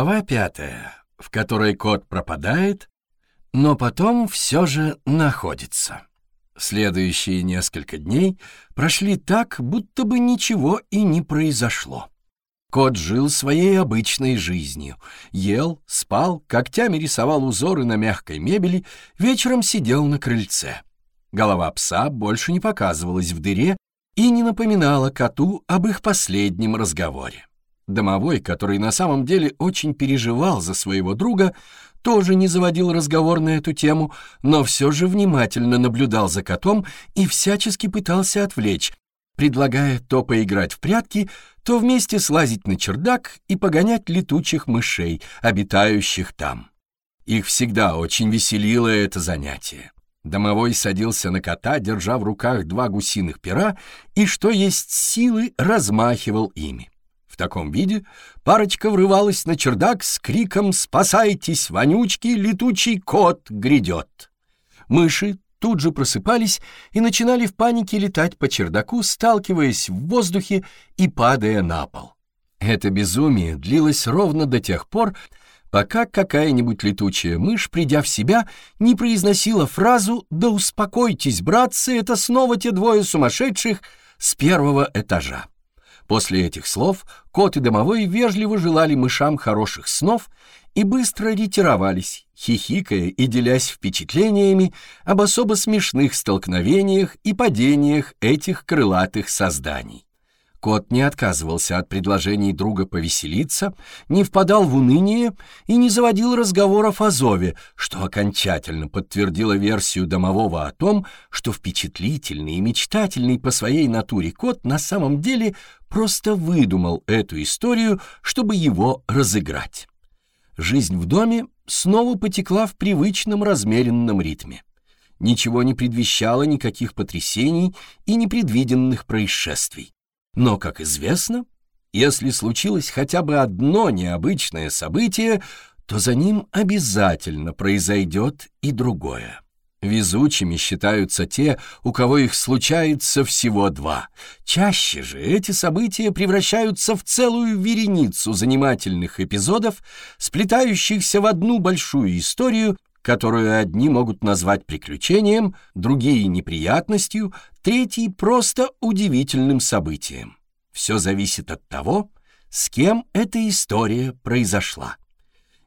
Глава пятая, в которой кот пропадает, но потом все же находится. Следующие несколько дней прошли так, будто бы ничего и не произошло. Кот жил своей обычной жизнью. Ел, спал, когтями рисовал узоры на мягкой мебели, вечером сидел на крыльце. Голова пса больше не показывалась в дыре и не напоминала коту об их последнем разговоре. Домовой, который на самом деле очень переживал за своего друга, тоже не заводил разговор на эту тему, но все же внимательно наблюдал за котом и всячески пытался отвлечь, предлагая то поиграть в прятки, то вместе слазить на чердак и погонять летучих мышей, обитающих там. Их всегда очень веселило это занятие. Домовой садился на кота, держа в руках два гусиных пера, и, что есть силы, размахивал ими таком виде парочка врывалась на чердак с криком «Спасайтесь, вонючки, летучий кот грядет!». Мыши тут же просыпались и начинали в панике летать по чердаку, сталкиваясь в воздухе и падая на пол. Это безумие длилось ровно до тех пор, пока какая-нибудь летучая мышь, придя в себя, не произносила фразу «Да успокойтесь, братцы, это снова те двое сумасшедших с первого этажа». После этих слов кот и домовой вежливо желали мышам хороших снов и быстро ретировались, хихикая и делясь впечатлениями об особо смешных столкновениях и падениях этих крылатых созданий. Кот не отказывался от предложений друга повеселиться, не впадал в уныние и не заводил разговоров о зове, что окончательно подтвердило версию домового о том, что впечатлительный и мечтательный по своей натуре кот на самом деле просто выдумал эту историю, чтобы его разыграть. Жизнь в доме снова потекла в привычном размеренном ритме. Ничего не предвещало никаких потрясений и непредвиденных происшествий. Но, как известно, если случилось хотя бы одно необычное событие, то за ним обязательно произойдет и другое. Везучими считаются те, у кого их случается всего два. Чаще же эти события превращаются в целую вереницу занимательных эпизодов, сплетающихся в одну большую историю, которую одни могут назвать приключением, другие — неприятностью, третий — просто удивительным событием. Все зависит от того, с кем эта история произошла.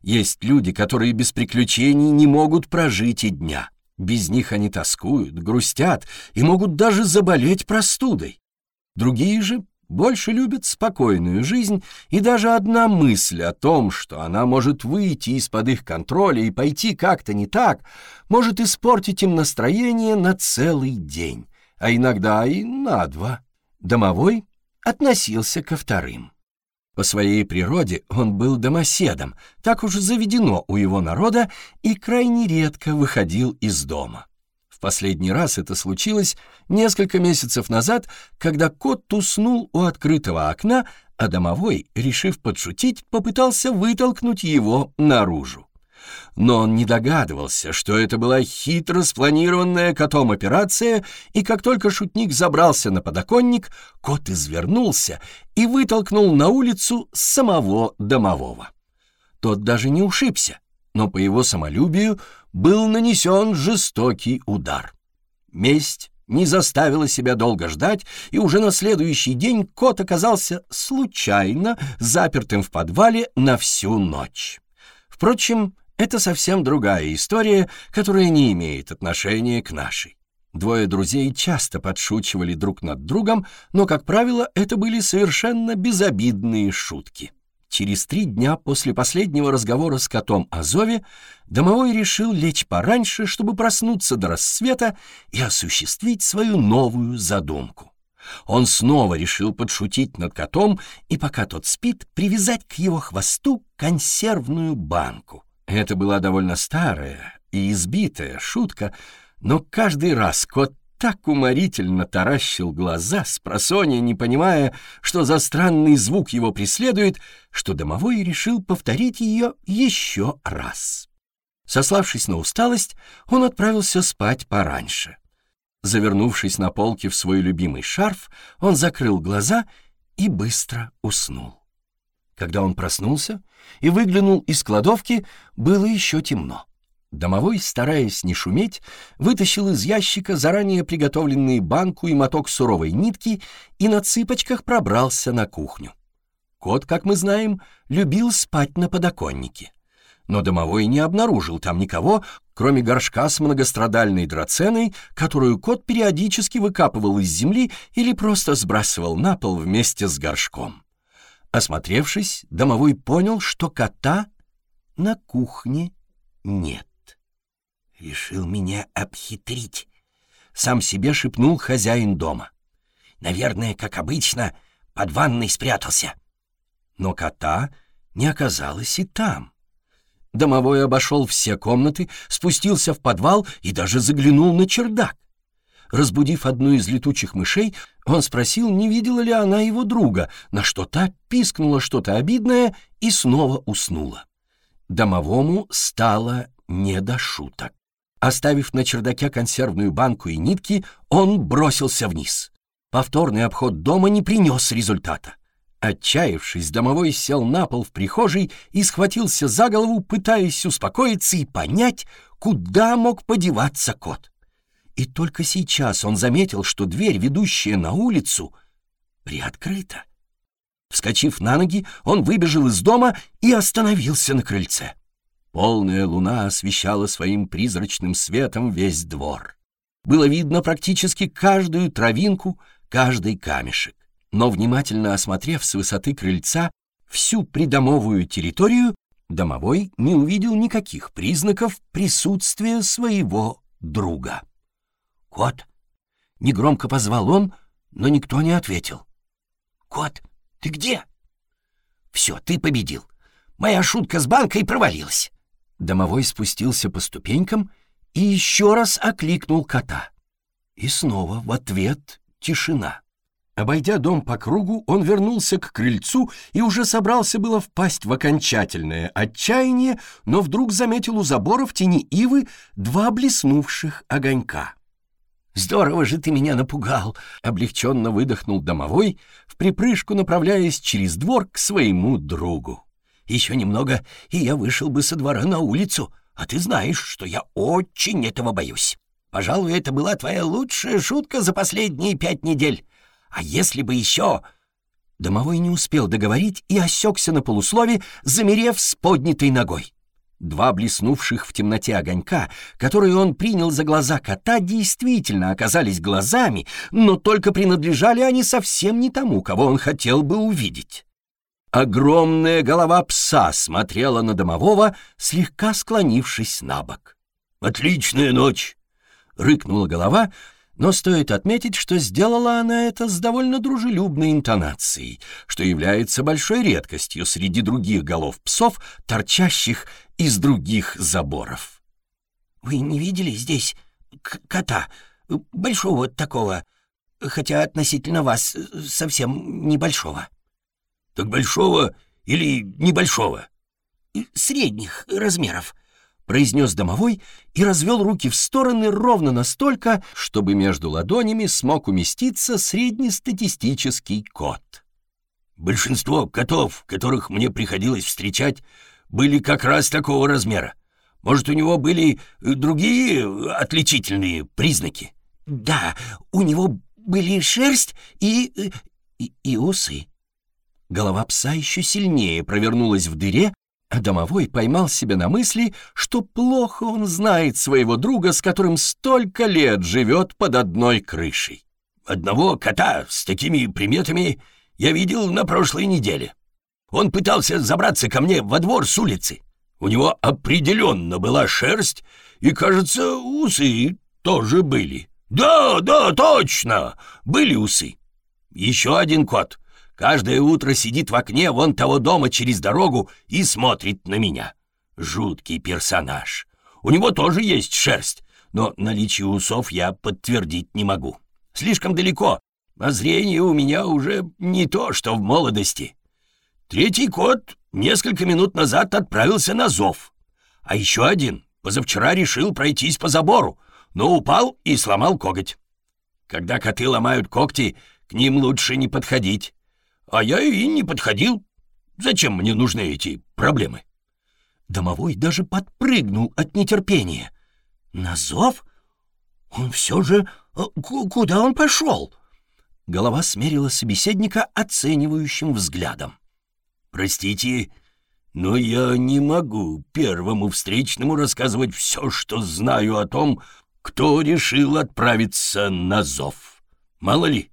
Есть люди, которые без приключений не могут прожить и дня. Без них они тоскуют, грустят и могут даже заболеть простудой. Другие же больше любят спокойную жизнь, и даже одна мысль о том, что она может выйти из-под их контроля и пойти как-то не так, может испортить им настроение на целый день, а иногда и на два. Домовой относился ко вторым. По своей природе он был домоседом, так уж заведено у его народа, и крайне редко выходил из дома. Последний раз это случилось несколько месяцев назад, когда кот уснул у открытого окна, а домовой, решив подшутить, попытался вытолкнуть его наружу но он не догадывался, что это была хитро спланированная котом операция, и как только шутник забрался на подоконник, кот извернулся и вытолкнул на улицу самого домового. Тот даже не ушибся, но по его самолюбию был нанесен жестокий удар. Месть не заставила себя долго ждать, и уже на следующий день кот оказался случайно запертым в подвале на всю ночь. Впрочем, это совсем другая история, которая не имеет отношения к нашей. Двое друзей часто подшучивали друг над другом, но, как правило, это были совершенно безобидные шутки. Через три дня после последнего разговора с котом о зове домовой решил лечь пораньше, чтобы проснуться до рассвета и осуществить свою новую задумку. Он снова решил подшутить над котом и, пока тот спит, привязать к его хвосту консервную банку. Это была довольно старая и избитая шутка, но каждый раз кот так уморительно таращил глаза, с просонья не понимая, что за странный звук его преследует, что домовой решил повторить ее еще раз. Сославшись на усталость, он отправился спать пораньше. Завернувшись на полке в свой любимый шарф, он закрыл глаза и быстро уснул. Когда он проснулся и выглянул из кладовки, было еще темно. Домовой, стараясь не шуметь, вытащил из ящика заранее приготовленные банку и моток суровой нитки и на цыпочках пробрался на кухню. Кот, как мы знаем, любил спать на подоконнике. Но домовой не обнаружил там никого, кроме горшка с многострадальной драценой, которую кот периодически выкапывал из земли или просто сбрасывал на пол вместе с горшком. Осмотревшись, домовой понял, что кота на кухне нет. «Решил меня обхитрить», — сам себе шепнул хозяин дома. «Наверное, как обычно, под ванной спрятался». Но кота не оказалось и там. Домовой обошел все комнаты, спустился в подвал и даже заглянул на чердак. Разбудив одну из летучих мышей, он спросил, не видела ли она его друга, на что та пискнула что-то обидное и снова уснула. Домовому стало не до шуток. Оставив на чердаке консервную банку и нитки, он бросился вниз. Повторный обход дома не принес результата. Отчаявшись, домовой сел на пол в прихожей и схватился за голову, пытаясь успокоиться и понять, куда мог подеваться кот. И только сейчас он заметил, что дверь, ведущая на улицу, приоткрыта. Вскочив на ноги, он выбежал из дома и остановился на крыльце. Полная луна освещала своим призрачным светом весь двор. Было видно практически каждую травинку, каждый камешек. Но внимательно осмотрев с высоты крыльца всю придомовую территорию, домовой не увидел никаких признаков присутствия своего друга. «Кот!» — негромко позвал он, но никто не ответил. «Кот, ты где?» «Все, ты победил. Моя шутка с банкой провалилась». Домовой спустился по ступенькам и еще раз окликнул кота. И снова в ответ тишина. Обойдя дом по кругу, он вернулся к крыльцу и уже собрался было впасть в окончательное отчаяние, но вдруг заметил у забора в тени ивы два блеснувших огонька. «Здорово же ты меня напугал!» — облегченно выдохнул домовой, в припрыжку направляясь через двор к своему другу. «Еще немного, и я вышел бы со двора на улицу, а ты знаешь, что я очень этого боюсь. Пожалуй, это была твоя лучшая шутка за последние пять недель. А если бы еще...» Домовой не успел договорить и осекся на полуслове, замерев с поднятой ногой. Два блеснувших в темноте огонька, которые он принял за глаза кота, действительно оказались глазами, но только принадлежали они совсем не тому, кого он хотел бы увидеть. Огромная голова пса смотрела на домового, слегка склонившись на бок. «Отличная ночь!» — рыкнула голова, но стоит отметить, что сделала она это с довольно дружелюбной интонацией, что является большой редкостью среди других голов псов, торчащих из других заборов. «Вы не видели здесь кота, большого такого, хотя относительно вас совсем небольшого?» «Так большого или небольшого?» «Средних размеров», — произнес домовой и развел руки в стороны ровно настолько, чтобы между ладонями смог уместиться среднестатистический кот. «Большинство котов, которых мне приходилось встречать, были как раз такого размера. Может, у него были другие отличительные признаки?» «Да, у него были шерсть и... и, и усы». Голова пса еще сильнее провернулась в дыре, а домовой поймал себя на мысли, что плохо он знает своего друга, с которым столько лет живет под одной крышей. Одного кота с такими приметами я видел на прошлой неделе. Он пытался забраться ко мне во двор с улицы. У него определенно была шерсть, и, кажется, усы тоже были. Да, да, точно, были усы. Еще один кот Каждое утро сидит в окне вон того дома через дорогу и смотрит на меня. Жуткий персонаж. У него тоже есть шерсть, но наличие усов я подтвердить не могу. Слишком далеко, а зрение у меня уже не то, что в молодости. Третий кот несколько минут назад отправился на зов. А еще один позавчера решил пройтись по забору, но упал и сломал коготь. Когда коты ломают когти, к ним лучше не подходить. А я и не подходил. Зачем мне нужны эти проблемы?» Домовой даже подпрыгнул от нетерпения. «На зов? Он все же... Э, куда он пошел?» Голова смерила собеседника оценивающим взглядом. «Простите, но я не могу первому встречному рассказывать все, что знаю о том, кто решил отправиться на зов. Мало ли,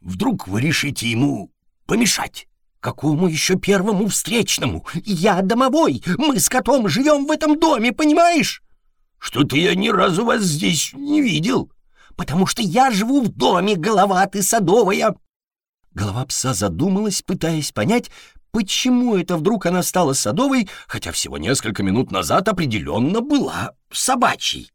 вдруг вы решите ему помешать. Какому еще первому встречному? Я домовой, мы с котом живем в этом доме, понимаешь? Что-то я ни разу вас здесь не видел. Потому что я живу в доме, голова ты садовая. Голова пса задумалась, пытаясь понять, почему это вдруг она стала садовой, хотя всего несколько минут назад определенно была собачьей.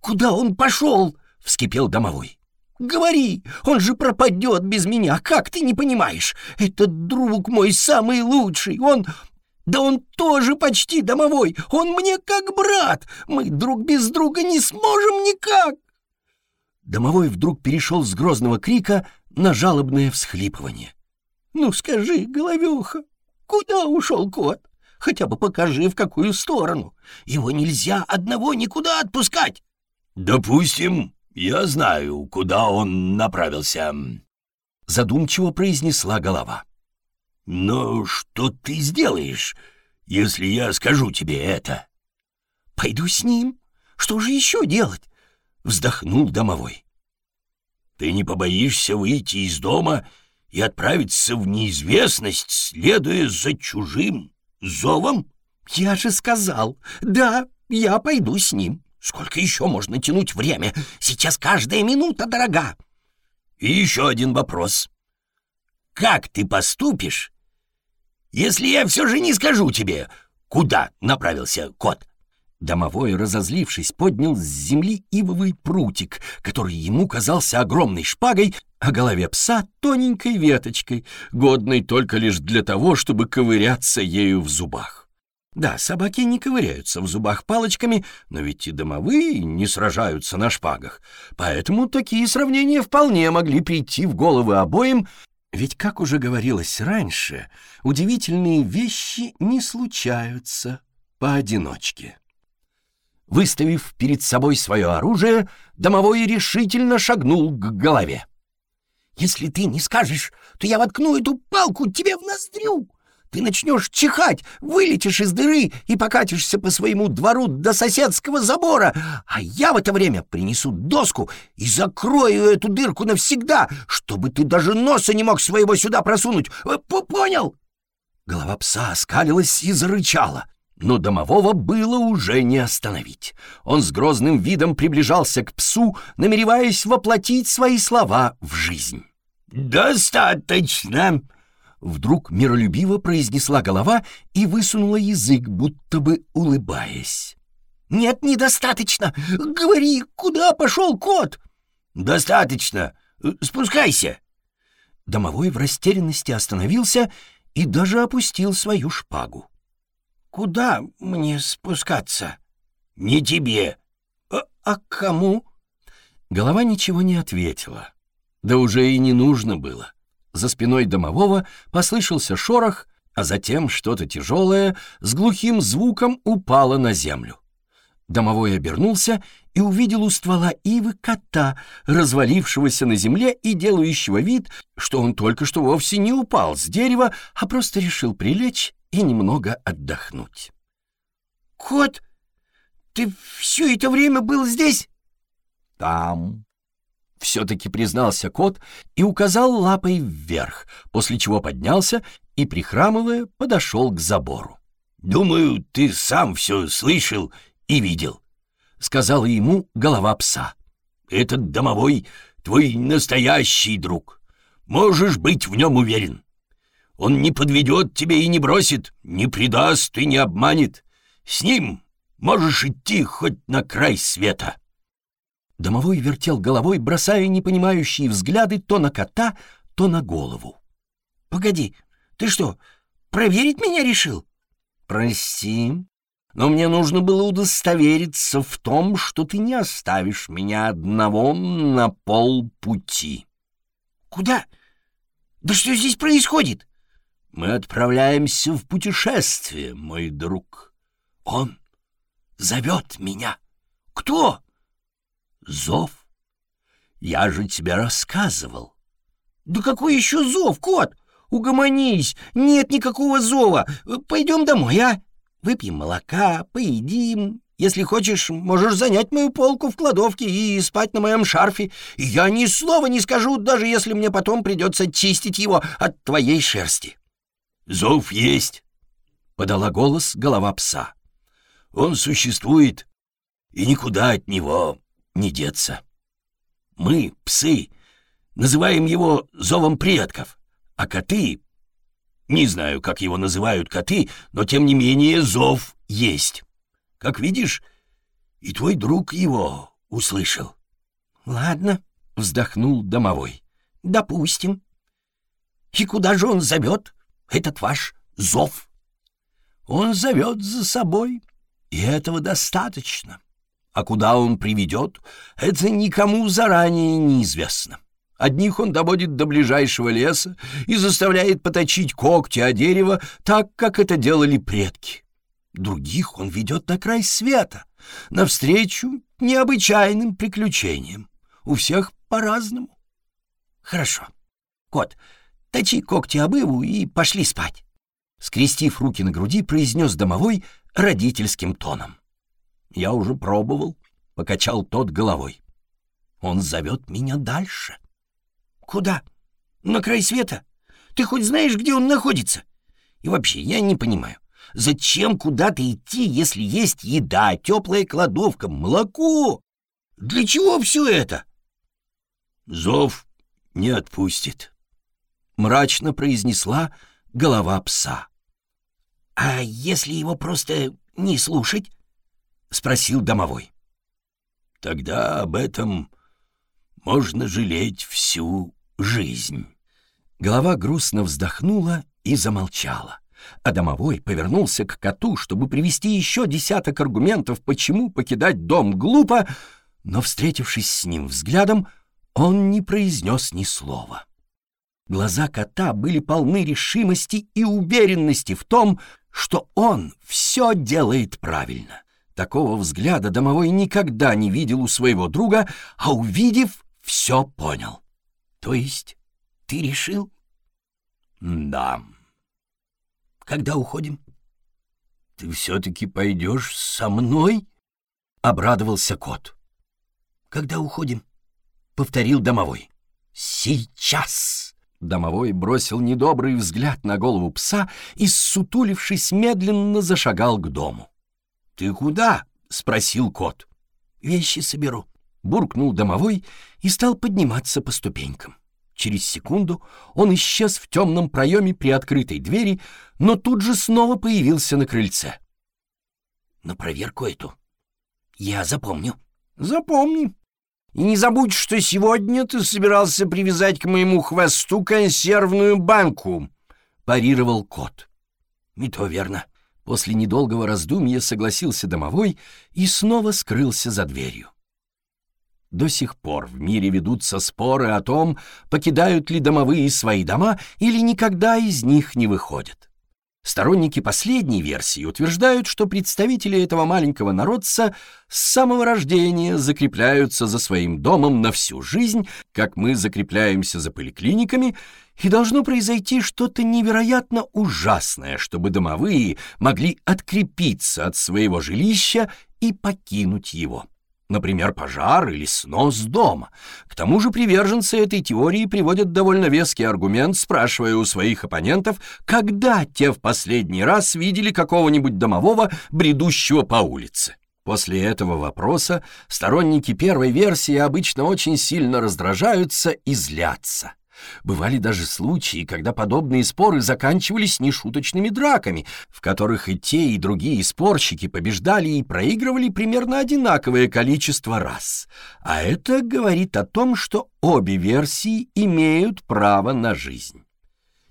«Куда он пошел?» — вскипел домовой. «Говори, он же пропадет без меня, как ты не понимаешь? Этот друг мой самый лучший, он... Да он тоже почти домовой, он мне как брат, мы друг без друга не сможем никак!» Домовой вдруг перешел с грозного крика на жалобное всхлипывание. «Ну скажи, головеха, куда ушел кот? Хотя бы покажи, в какую сторону. Его нельзя одного никуда отпускать!» «Допустим, я знаю, куда он направился», — задумчиво произнесла голова. «Но что ты сделаешь, если я скажу тебе это?» «Пойду с ним. Что же еще делать?» — вздохнул домовой. «Ты не побоишься выйти из дома и отправиться в неизвестность, следуя за чужим зовом? Я же сказал, да, я пойду с ним. Сколько еще можно тянуть время? Сейчас каждая минута дорога. И еще один вопрос. Как ты поступишь, если я все же не скажу тебе, куда направился кот?» Домовой, разозлившись, поднял с земли ивовый прутик, который ему казался огромной шпагой, а голове пса — тоненькой веточкой, годной только лишь для того, чтобы ковыряться ею в зубах. Да, собаки не ковыряются в зубах палочками, но ведь и домовые не сражаются на шпагах. Поэтому такие сравнения вполне могли прийти в головы обоим, ведь, как уже говорилось раньше, удивительные вещи не случаются поодиночке. Выставив перед собой свое оружие, домовой решительно шагнул к голове. «Если ты не скажешь, то я воткну эту палку тебе в ноздрю!» Ты начнешь чихать, вылетишь из дыры и покатишься по своему двору до соседского забора, а я в это время принесу доску и закрою эту дырку навсегда, чтобы ты даже носа не мог своего сюда просунуть. Э, понял?» Голова пса оскалилась и зарычала. Но домового было уже не остановить. Он с грозным видом приближался к псу, намереваясь воплотить свои слова в жизнь. «Достаточно!» Вдруг миролюбиво произнесла голова и высунула язык, будто бы улыбаясь. «Нет, недостаточно! Говори, куда пошел кот?» «Достаточно! Спускайся!» Домовой в растерянности остановился и даже опустил свою шпагу. «Куда мне спускаться?» «Не тебе». «А, а кому?» Голова ничего не ответила. Да уже и не нужно было. За спиной домового послышался шорох, а затем что-то тяжелое с глухим звуком упало на землю. Домовой обернулся и увидел у ствола ивы кота, развалившегося на земле и делающего вид, что он только что вовсе не упал с дерева, а просто решил прилечь и немного отдохнуть. «Кот, ты все это время был здесь?» «Там», — все-таки признался кот и указал лапой вверх, после чего поднялся и, прихрамывая, подошел к забору. «Думаю, ты сам все слышал и видел», — сказала ему голова пса. «Этот домовой — твой настоящий друг. Можешь быть в нем уверен. Он не подведет тебя и не бросит, не предаст и не обманет. С ним можешь идти хоть на край света». Домовой вертел головой, бросая непонимающие взгляды то на кота, то на голову. «Погоди, ты что, проверить меня решил?» «Прости, но мне нужно было удостовериться в том, что ты не оставишь меня одного на полпути». «Куда? Да что здесь происходит?» Мы отправляемся в путешествие, мой друг. Он зовет меня. Кто? Зов. Я же тебе рассказывал. Да какой еще зов, кот? Угомонись, нет никакого зова. Пойдем домой, а? Выпьем молока, поедим. Если хочешь, можешь занять мою полку в кладовке и спать на моем шарфе. Я ни слова не скажу, даже если мне потом придется чистить его от твоей шерсти. Зов есть, — подала голос голова пса. Он существует, и никуда от него не деться. Мы, псы, называем его зовом предков, а коты... Не знаю, как его называют коты, но тем не менее зов есть. Как видишь, и твой друг его услышал. — Ладно, — вздохнул домовой. — Допустим. И куда же он зовет, этот ваш зов? — Он зовет за собой, и этого достаточно. А куда он приведет, это никому заранее неизвестно. Одних он доводит до ближайшего леса и заставляет поточить когти о дерево так, как это делали предки. Других он ведет на край света, навстречу необычайным приключениям. У всех по-разному. Хорошо. Кот, точи когти обыву и пошли спать. Скрестив руки на груди, произнес домовой родительским тоном. Я уже пробовал, — покачал тот головой. Он зовет меня дальше. Куда? На край света? Ты хоть знаешь, где он находится? И вообще, я не понимаю, зачем куда-то идти, если есть еда, теплая кладовка, молоко? Для чего все это? Зов не отпустит, — мрачно произнесла голова пса. А если его просто не слушать? — спросил домовой. «Тогда об этом можно жалеть всю жизнь». Голова грустно вздохнула и замолчала, а домовой повернулся к коту, чтобы привести еще десяток аргументов, почему покидать дом глупо, но, встретившись с ним взглядом, он не произнес ни слова. Глаза кота были полны решимости и уверенности в том, что он все делает правильно. Такого взгляда домовой никогда не видел у своего друга, а увидев, все понял. То есть ты решил? Да. Когда уходим? Ты все-таки пойдешь со мной? Обрадовался кот. Когда уходим? Повторил домовой. Сейчас. Домовой бросил недобрый взгляд на голову пса и, сутулившись, медленно зашагал к дому. «Ты куда?» — спросил кот. «Вещи соберу», — буркнул домовой и стал подниматься по ступенькам. Через секунду он исчез в темном проеме при открытой двери, но тут же снова появился на крыльце. «На проверку эту я запомню». «Запомни. И не забудь, что сегодня ты собирался привязать к моему хвосту консервную банку», — парировал кот. «И то верно», После недолгого раздумья согласился домовой и снова скрылся за дверью. До сих пор в мире ведутся споры о том, покидают ли домовые свои дома или никогда из них не выходят. Сторонники последней версии утверждают, что представители этого маленького народца с самого рождения закрепляются за своим домом на всю жизнь, как мы закрепляемся за поликлиниками, и должно произойти что-то невероятно ужасное, чтобы домовые могли открепиться от своего жилища и покинуть его например, пожар или снос дома. К тому же приверженцы этой теории приводят довольно веский аргумент, спрашивая у своих оппонентов, когда те в последний раз видели какого-нибудь домового, бредущего по улице. После этого вопроса сторонники первой версии обычно очень сильно раздражаются и злятся. Бывали даже случаи, когда подобные споры заканчивались нешуточными драками, в которых и те, и другие спорщики побеждали и проигрывали примерно одинаковое количество раз. А это говорит о том, что обе версии имеют право на жизнь.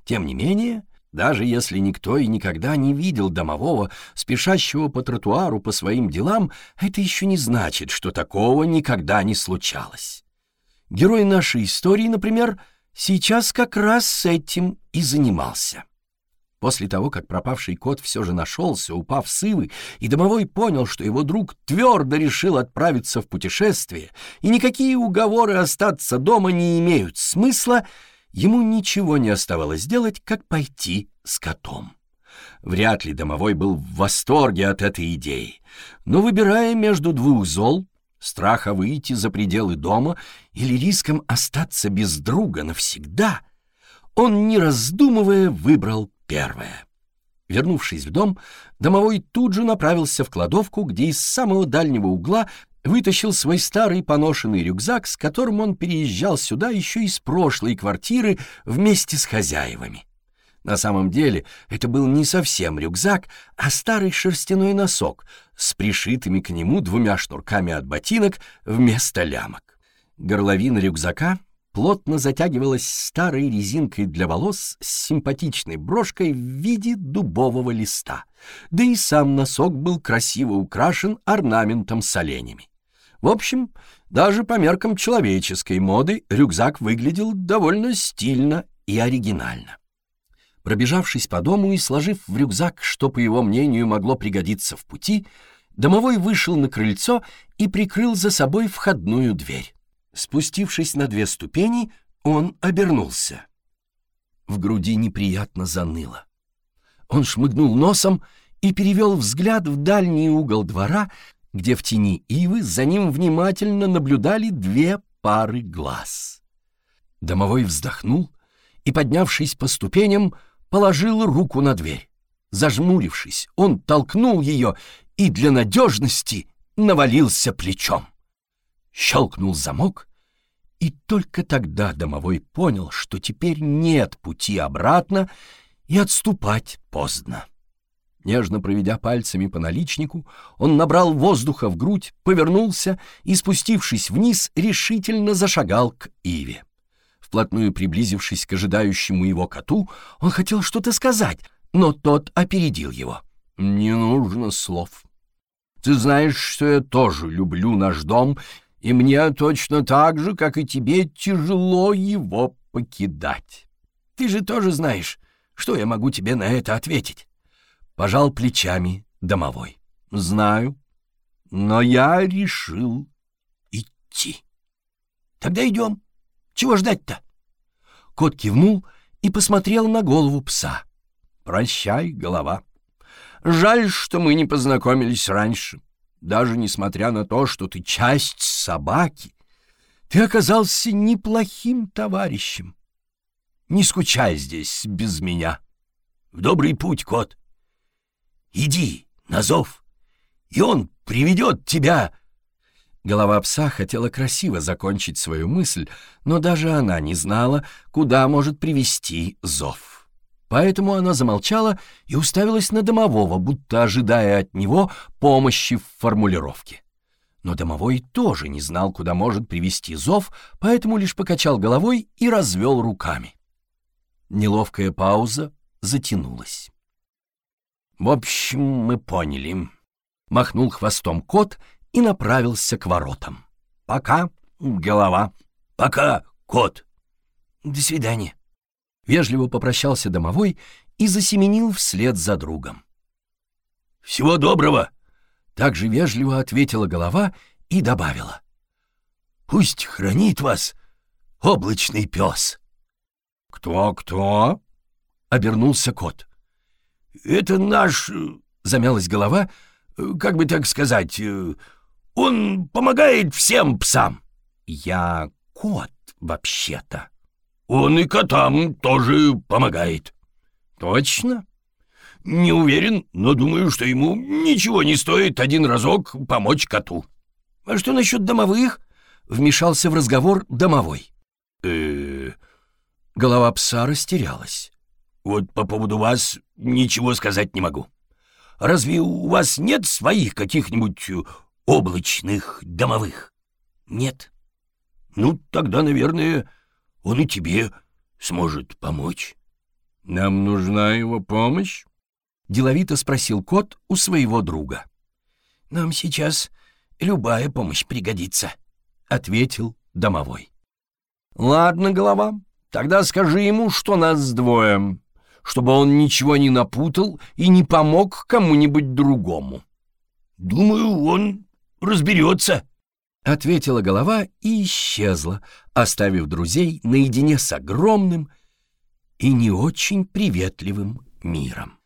Тем не менее, даже если никто и никогда не видел домового, спешащего по тротуару по своим делам, это еще не значит, что такого никогда не случалось. Герой нашей истории, например, — сейчас как раз с этим и занимался. После того, как пропавший кот все же нашелся, упав с ивы, и домовой понял, что его друг твердо решил отправиться в путешествие, и никакие уговоры остаться дома не имеют смысла, ему ничего не оставалось делать, как пойти с котом. Вряд ли домовой был в восторге от этой идеи, но, выбирая между двух зол, страха выйти за пределы дома или риском остаться без друга навсегда, он, не раздумывая, выбрал первое. Вернувшись в дом, домовой тут же направился в кладовку, где из самого дальнего угла вытащил свой старый поношенный рюкзак, с которым он переезжал сюда еще из прошлой квартиры вместе с хозяевами. На самом деле это был не совсем рюкзак, а старый шерстяной носок с пришитыми к нему двумя шнурками от ботинок вместо лямок. Горловина рюкзака плотно затягивалась старой резинкой для волос с симпатичной брошкой в виде дубового листа. Да и сам носок был красиво украшен орнаментом с оленями. В общем, даже по меркам человеческой моды рюкзак выглядел довольно стильно и оригинально. Пробежавшись по дому и сложив в рюкзак, что, по его мнению, могло пригодиться в пути, домовой вышел на крыльцо и прикрыл за собой входную дверь. Спустившись на две ступени, он обернулся. В груди неприятно заныло. Он шмыгнул носом и перевел взгляд в дальний угол двора, где в тени ивы за ним внимательно наблюдали две пары глаз. Домовой вздохнул и, поднявшись по ступеням, положил руку на дверь. Зажмурившись, он толкнул ее и для надежности навалился плечом. Щелкнул замок, и только тогда домовой понял, что теперь нет пути обратно, и отступать поздно. Нежно проведя пальцами по наличнику, он набрал воздуха в грудь, повернулся и, спустившись вниз, решительно зашагал к Иве. Вплотную приблизившись к ожидающему его коту, он хотел что-то сказать, но тот опередил его. «Не нужно слов. Ты знаешь, что я тоже люблю наш дом и мне точно так же, как и тебе, тяжело его покидать. Ты же тоже знаешь, что я могу тебе на это ответить. Пожал плечами домовой. Знаю, но я решил идти. Тогда идем. Чего ждать-то? Кот кивнул и посмотрел на голову пса. Прощай, голова. Жаль, что мы не познакомились раньше. Даже несмотря на то, что ты часть собаки, ты оказался неплохим товарищем. Не скучай здесь без меня. В добрый путь, кот. Иди на зов, и он приведет тебя. Голова пса хотела красиво закончить свою мысль, но даже она не знала, куда может привести зов. Поэтому она замолчала и уставилась на домового, будто ожидая от него помощи в формулировке. Но домовой тоже не знал, куда может привести зов, поэтому лишь покачал головой и развел руками. Неловкая пауза затянулась. «В общем, мы поняли», — махнул хвостом кот и направился к воротам. «Пока, голова». «Пока, кот». «До свидания». Вежливо попрощался домовой и засеменил вслед за другом. «Всего доброго!» Также вежливо ответила голова и добавила. «Пусть хранит вас облачный пес!» «Кто-кто?» — обернулся кот. «Это наш...» — замялась голова. «Как бы так сказать... Он помогает всем псам!» «Я кот, вообще-то!» Он и котам тоже помогает. Точно? Не уверен, но думаю, что ему ничего не стоит один разок помочь коту. А что насчет домовых? Вмешался в разговор домовой. э Голова пса растерялась. Вот по поводу вас ничего сказать не могу. Разве у вас нет своих каких-нибудь облачных домовых? Нет. Ну, тогда, наверное, он и тебе сможет помочь. — Нам нужна его помощь? — деловито спросил кот у своего друга. — Нам сейчас любая помощь пригодится, — ответил домовой. — Ладно, голова, тогда скажи ему, что нас двое. чтобы он ничего не напутал и не помог кому-нибудь другому. «Думаю, он разберется», — ответила голова и исчезла, оставив друзей наедине с огромным и не очень приветливым миром.